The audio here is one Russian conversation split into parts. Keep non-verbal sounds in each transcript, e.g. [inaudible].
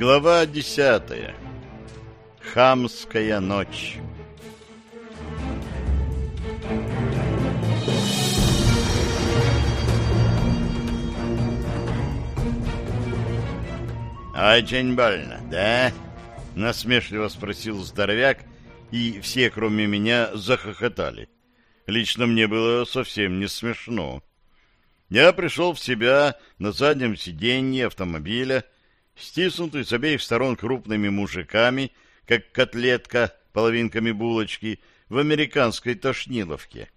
Глава десятая. Хамская ночь. «Очень больно, да?» — насмешливо спросил здоровяк, и все, кроме меня, захохотали. Лично мне было совсем не смешно. Я пришел в себя на заднем сиденье автомобиля, стиснутый с обеих сторон крупными мужиками, как котлетка половинками булочки в американской тошниловке.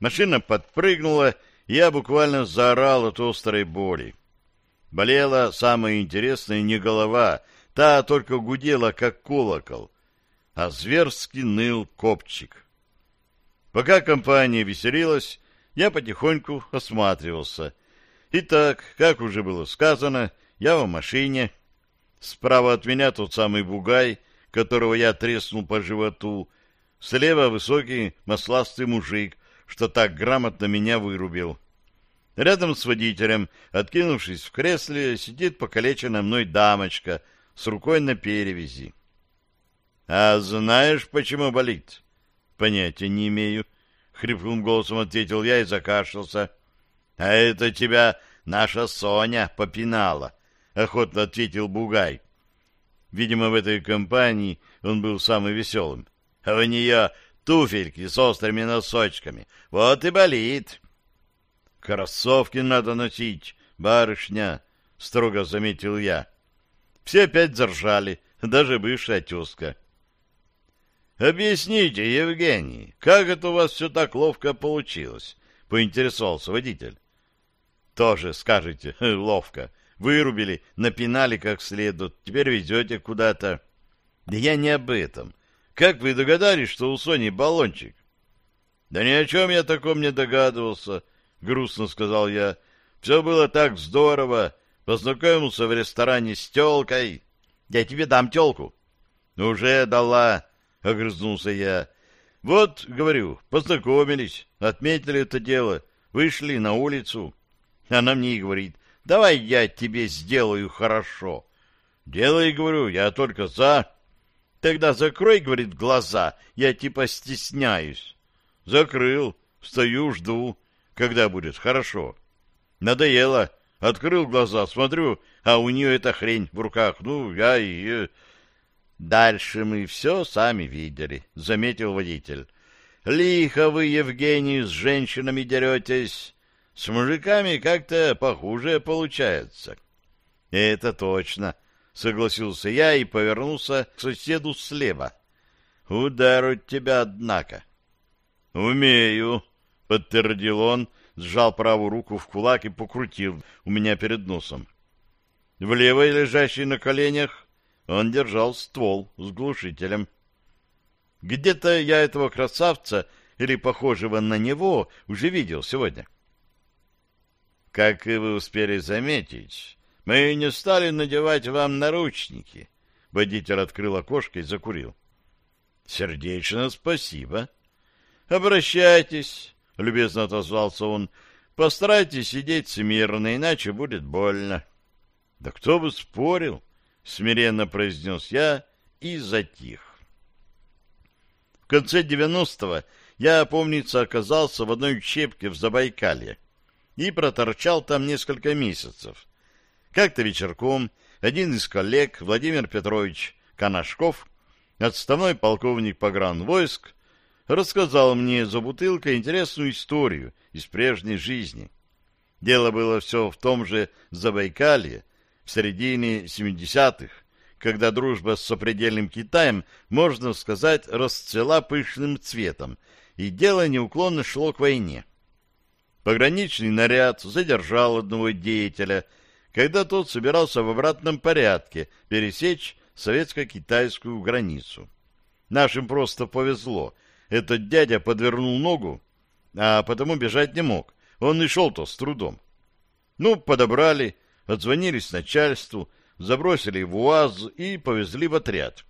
Машина подпрыгнула, я буквально заорал от острой боли. Болела самое интересное не голова, та только гудела, как колокол, а зверски ныл копчик. Пока компания веселилась, я потихоньку осматривался. Итак, как уже было сказано, я в машине. Справа от меня тот самый бугай, которого я треснул по животу. Слева высокий масластый мужик, что так грамотно меня вырубил. Рядом с водителем, откинувшись в кресле, сидит покалеченная мной дамочка с рукой на перевязи. — А знаешь, почему болит? — Понятия не имею. — хриплым голосом ответил я и закашлялся. — А это тебя наша Соня попинала, — охотно ответил Бугай. Видимо, в этой компании он был самым веселым. А у нее туфельки с острыми носочками. Вот и болит. «Кроссовки надо носить, барышня», — строго заметил я. Все опять заржали, даже бывшая тезка. «Объясните, Евгений, как это у вас все так ловко получилось?» — поинтересовался водитель. «Тоже скажете, [laughs] ловко. Вырубили, напинали как следует, теперь везете куда-то». «Да я не об этом. Как вы догадались, что у Сони баллончик?» «Да ни о чем я таком не догадывался», — грустно сказал я. «Все было так здорово. Познакомился в ресторане с телкой. Я тебе дам телку». «Уже дала», — огрызнулся я. «Вот, говорю, познакомились, отметили это дело, вышли на улицу». Она мне и говорит, «Давай я тебе сделаю хорошо». «Делай, — говорю, — я только за». «Тогда закрой, — говорит, — глаза, я типа стесняюсь». «Закрыл, стою, жду» когда будет хорошо. Надоело. Открыл глаза, смотрю, а у нее эта хрень в руках. Ну, я ее... Дальше мы все сами видели, — заметил водитель. Лихо вы, Евгений, с женщинами деретесь. С мужиками как-то похуже получается. Это точно, — согласился я и повернулся к соседу слева. Удар от тебя, однако. Умею, — подтвердил он, сжал правую руку в кулак и покрутил у меня перед носом. В левой, лежащей на коленях, он держал ствол с глушителем. Где-то я этого красавца или похожего на него уже видел сегодня. Как вы успели заметить, мы не стали надевать вам наручники. Водитель открыл окошко и закурил. Сердечно спасибо. Обращайтесь. — любезно отозвался он. — Постарайтесь сидеть смирно, иначе будет больно. — Да кто бы спорил? — смиренно произнес я и затих. В конце девяностого я, помнится, оказался в одной учебке в Забайкалье и проторчал там несколько месяцев. Как-то вечерком один из коллег, Владимир Петрович Коношков, отставной полковник погранвойск, рассказал мне за бутылкой интересную историю из прежней жизни. Дело было все в том же Забайкалье, в середине 70-х, когда дружба с сопредельным Китаем, можно сказать, расцвела пышным цветом, и дело неуклонно шло к войне. Пограничный наряд задержал одного деятеля, когда тот собирался в обратном порядке пересечь советско-китайскую границу. Нашим просто повезло — этот дядя подвернул ногу, а потому бежать не мог. Он и шел-то с трудом. Ну, подобрали, отзвонились начальству, забросили в УАЗ и повезли в отряд.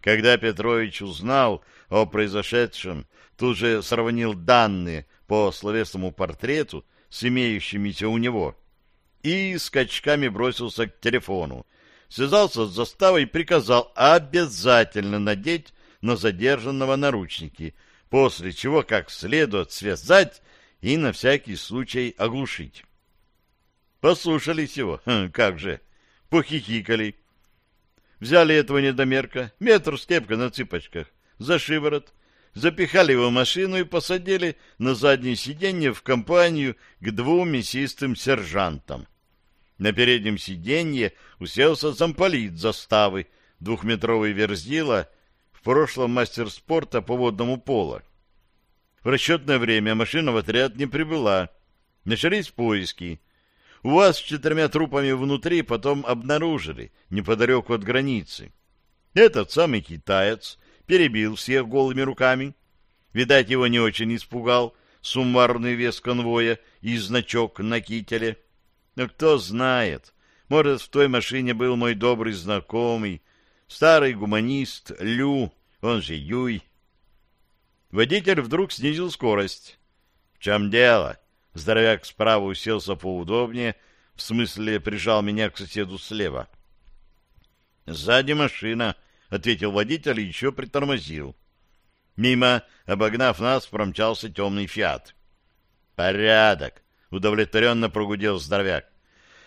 Когда Петрович узнал о произошедшем, тут же сравнил данные по словесному портрету с имеющимися у него и скачками бросился к телефону. связался с заставой и приказал обязательно надеть на задержанного наручники, после чего как следует связать и на всякий случай оглушить. Послушались его, хм, как же, похихикали. Взяли этого недомерка, метр степка на цыпочках, за шиворот, запихали в машину и посадили на заднее сиденье в компанию к двум мясистым сержантам. На переднем сиденье уселся замполит заставы, двухметровый верзила, в прошлом мастер спорта по водному полу. В расчетное время машина в отряд не прибыла. Начались поиски. У вас с четырьмя трупами внутри потом обнаружили, неподалеку от границы. Этот самый китаец перебил всех голыми руками. Видать, его не очень испугал суммарный вес конвоя и значок на кителе. Но кто знает, может, в той машине был мой добрый знакомый, старый гуманист Лю, он же Юй. Водитель вдруг снизил скорость. — В чем дело? Здоровяк справа уселся поудобнее, в смысле прижал меня к соседу слева. — Сзади машина, — ответил водитель и еще притормозил. Мимо, обогнав нас, промчался темный фиат. «Порядок!» — удовлетворенно прогудел здоровяк.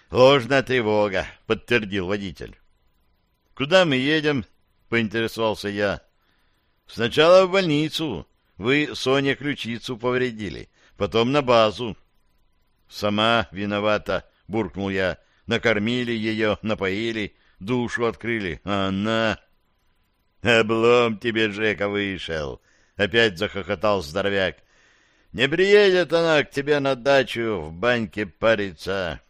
«Ложная тревога», — подтвердил водитель. «Куда мы едем?» — поинтересовался я. «Сначала в больницу. Вы Соне ключицу повредили. Потом на базу». «Сама виновата», — буркнул я. «Накормили ее, напоили, душу открыли. А она...» «Облом тебе, Жека, вышел!» — опять захохотал здоровяк. «Не приедет она к тебе на дачу в баньке париться».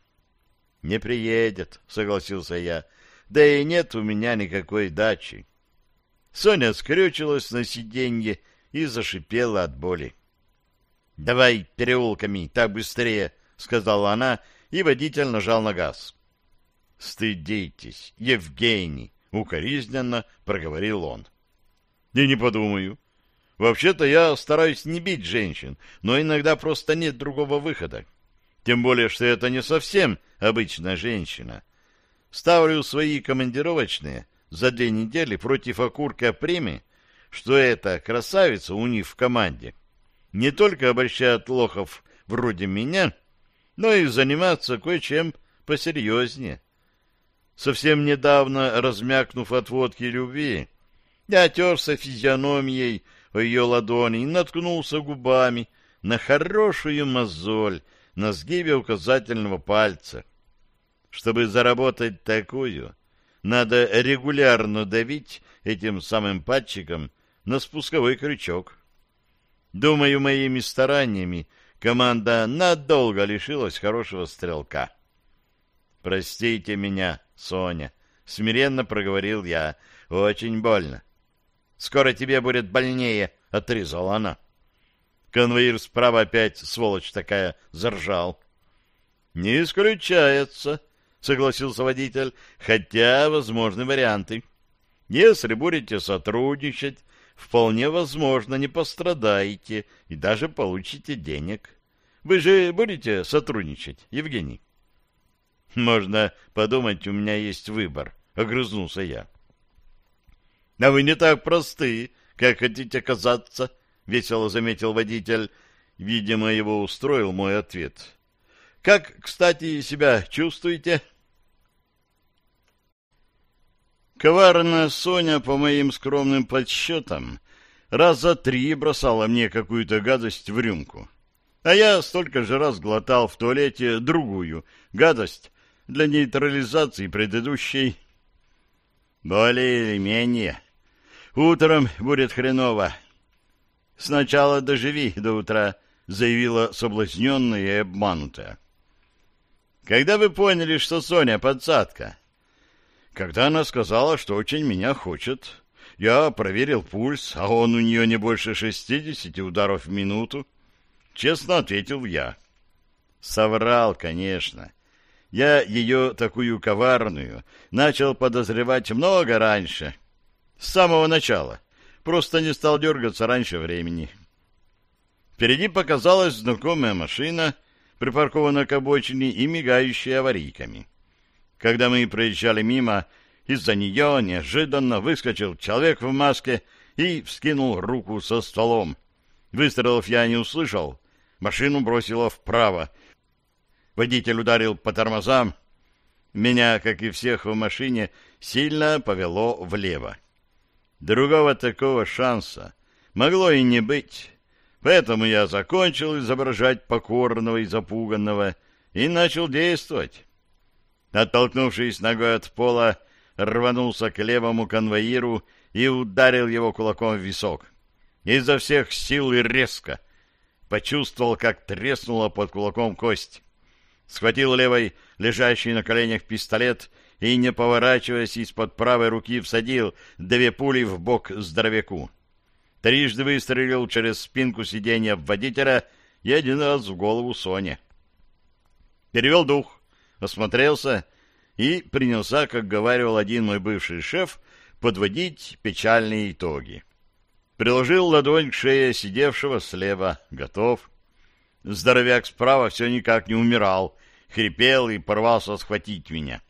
«Не приедет», — согласился я. «Да и нет у меня никакой дачи». Соня скрючилась на сиденье и зашипела от боли. «Давай переулками, так быстрее», — сказала она, и водитель нажал на газ. «Стыдитесь, Евгений!» Укоризненно проговорил он. И не подумаю. Вообще-то я стараюсь не бить женщин, но иногда просто нет другого выхода. Тем более, что это не совсем обычная женщина. Ставлю свои командировочные за две недели против окурка Прими, что эта красавица у них в команде не только обращает лохов вроде меня, но и заниматься кое-чем посерьезнее. Совсем недавно, размякнув от водки любви, я терся физиономией о ее ладони и наткнулся губами на хорошую мозоль на сгибе указательного пальца. Чтобы заработать такую, надо регулярно давить этим самым пальчиком на спусковой крючок. Думаю, моими стараниями команда надолго лишилась хорошего стрелка. «Простите меня, Соня», — смиренно проговорил я. «Очень больно». «Скоро тебе будет больнее», — отрезала она. Конвоир справа опять, сволочь такая, заржал. «Не исключается», — согласился водитель, — «хотя возможны варианты. Если будете сотрудничать, вполне возможно, не пострадаете и даже получите денег. Вы же будете сотрудничать, Евгений?» Можно подумать, у меня есть выбор, — огрызнулся я. — А вы не так просты, как хотите казаться, — весело заметил водитель. Видимо, его устроил мой ответ. — Как, кстати, себя чувствуете? Коварная Соня, по моим скромным подсчетам, раза три бросала мне какую-то гадость в рюмку. А я столько же раз глотал в туалете другую гадость, для нейтрализации предыдущей. Более или менее. Утром будет хреново. Сначала доживи до утра, заявила соблазненная и обманутая. Когда вы поняли, что Соня подсадка? Когда она сказала, что очень меня хочет. Я проверил пульс, а он у нее не больше шестидесяти ударов в минуту. Честно ответил я. Соврал, конечно. Я ее, такую коварную, начал подозревать много раньше, с самого начала. Просто не стал дергаться раньше времени. Впереди показалась знакомая машина, припаркованная к обочине и мигающая аварийками. Когда мы проезжали мимо, из-за нее неожиданно выскочил человек в маске и вскинул руку со стволом. Выстрелов я не услышал. Машину бросило вправо. Водитель ударил по тормозам. Меня, как и всех в машине, сильно повело влево. Другого такого шанса могло и не быть. Поэтому я закончил изображать покорного и запуганного и начал действовать. Оттолкнувшись ногой от пола, рванулся к левому конвоиру и ударил его кулаком в висок. Изо всех сил и резко. Почувствовал, как треснула под кулаком кость. Схватил левой лежащий на коленях пистолет и, не поворачиваясь из-под правой руки, всадил две пули в бок здоровяку. Трижды выстрелил через спинку сиденья водителя и один раз в голову Соне. Перевел дух, осмотрелся и принялся, как говаривал один мой бывший шеф, подводить печальные итоги. Приложил ладонь к шее сидевшего слева. Готов. Здоровяк справа все никак не умирал, хрипел и порвался схватить меня.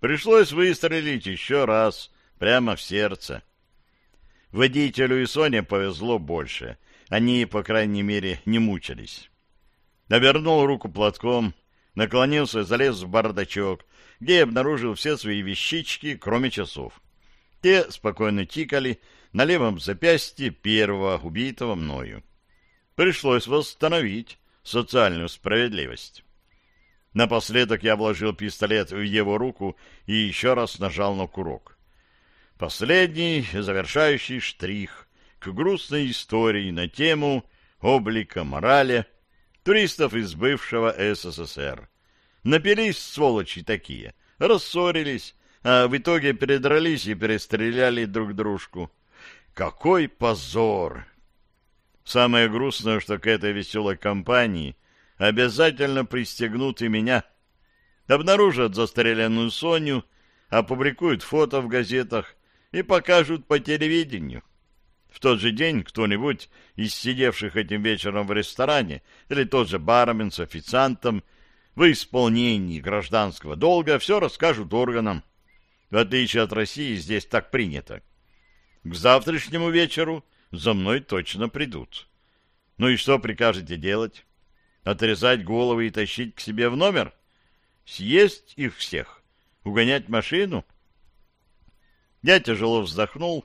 Пришлось выстрелить еще раз, прямо в сердце. Водителю и Соне повезло больше. Они, по крайней мере, не мучились. Навернул руку платком, наклонился и залез в бардачок, где обнаружил все свои вещички, кроме часов. Те спокойно тикали на левом запястье первого убитого мною. Пришлось восстановить социальную справедливость. Напоследок я вложил пистолет в его руку и еще раз нажал на курок. Последний завершающий штрих к грустной истории на тему облика морали туристов из бывшего СССР. Напились сволочи такие, рассорились, а в итоге передрались и перестреляли друг дружку. Какой позор! Самое грустное, что к этой веселой компании обязательно пристегнут и меня. Обнаружат застреленную Соню, опубликуют фото в газетах и покажут по телевидению. В тот же день кто-нибудь из сидевших этим вечером в ресторане или тот же бармен с официантом в исполнении гражданского долга все расскажут органам. В отличие от России, здесь так принято. К завтрашнему вечеру за мной точно придут. Ну и что прикажете делать? Отрезать головы и тащить к себе в номер? Съесть их всех? Угонять машину? Я тяжело вздохнул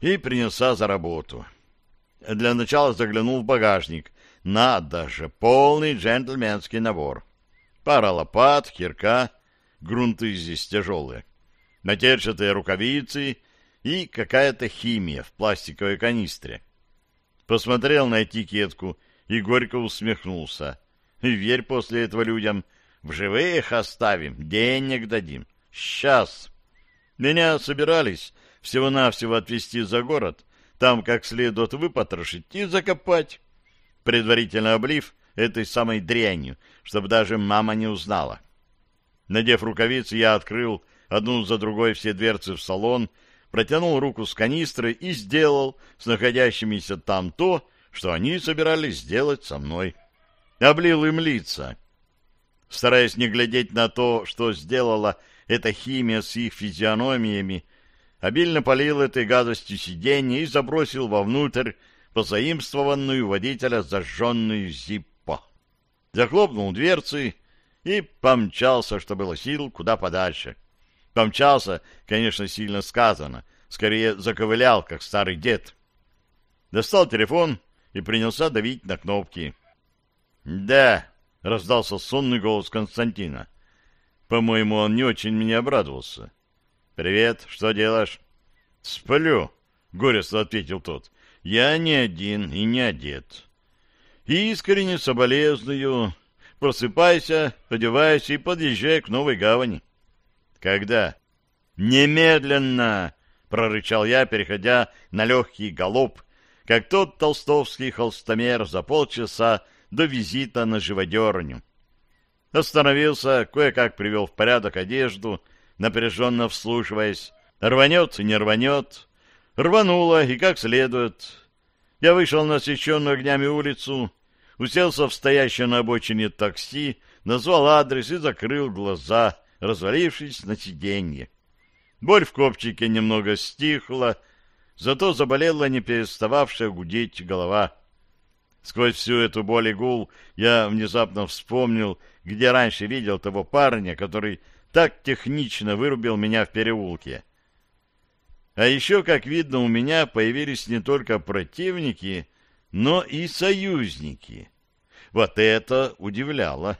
и принялся за работу. Для начала заглянул в багажник. Надо же, полный джентльменский набор. Пара лопат, кирка, грунты здесь тяжелые матерчатые рукавицы и какая-то химия в пластиковой канистре. Посмотрел на этикетку и горько усмехнулся. Верь после этого людям, в живых оставим, денег дадим. Сейчас. Меня собирались всего-навсего отвезти за город, там как следует выпотрошить и закопать, предварительно облив этой самой дрянью, чтобы даже мама не узнала. Надев рукавицы, я открыл одну за другой все дверцы в салон, протянул руку с канистрой и сделал с находящимися там то, что они собирались сделать со мной. Облил им лица. Стараясь не глядеть на то, что сделала эта химия с их физиономиями, обильно полил этой гадостью сиденье и забросил вовнутрь позаимствованную водителя зажженную зиппо. Захлопнул дверцы и помчался, что было сил, куда подальше. Помчался, конечно, сильно сказано, скорее заковылял, как старый дед. Достал телефон и принялся давить на кнопки. «Да», — раздался сонный голос Константина. По-моему, он не очень мне обрадовался. «Привет, что делаешь?» «Сплю», — горестно ответил тот. «Я не один и не одет». «Искренне соболезную. Просыпайся, одевайся и подъезжай к новой гавани». Когда? Немедленно! прорычал я, переходя на легкий галоп, как тот толстовский холстомер за полчаса до визита на живодерню. Остановился, кое-как привел в порядок одежду, напряженно вслушиваясь. Рванет, не рванет. Рвануло, и как следует. Я вышел на освещенную огнями улицу, уселся в стоящее на обочине такси, назвал адрес и закрыл глаза, развалившись на сиденье. Боль в копчике немного стихла, зато заболела не перестававшая гудеть голова. Сквозь всю эту боль и гул я внезапно вспомнил, где раньше видел того парня, который так технично вырубил меня в переулке. А еще, как видно, у меня появились не только противники, но и союзники. Вот это удивляло.